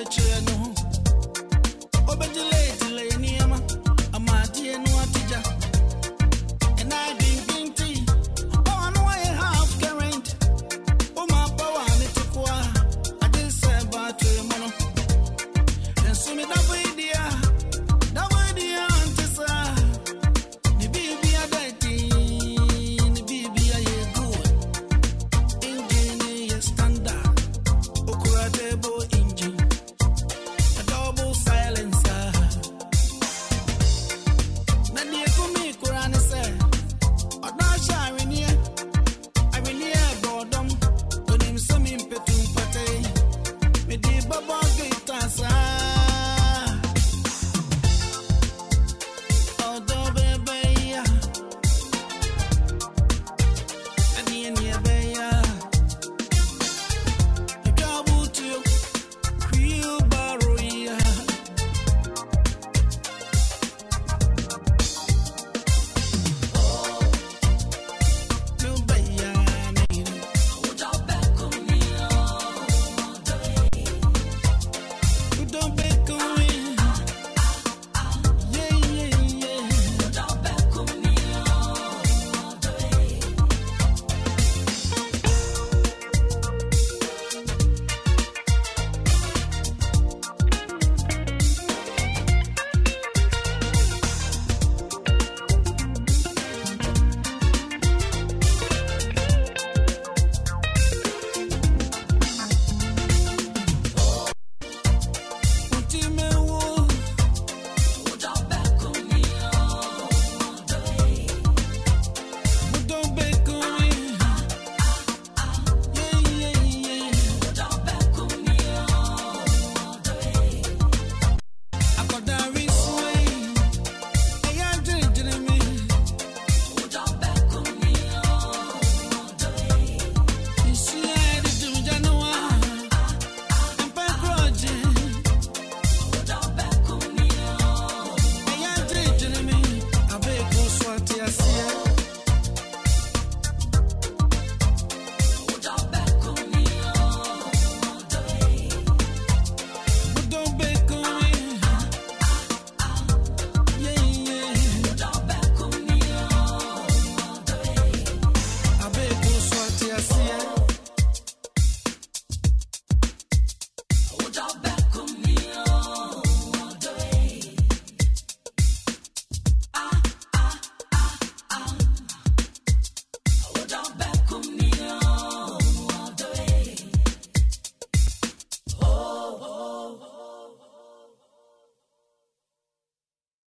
Eterno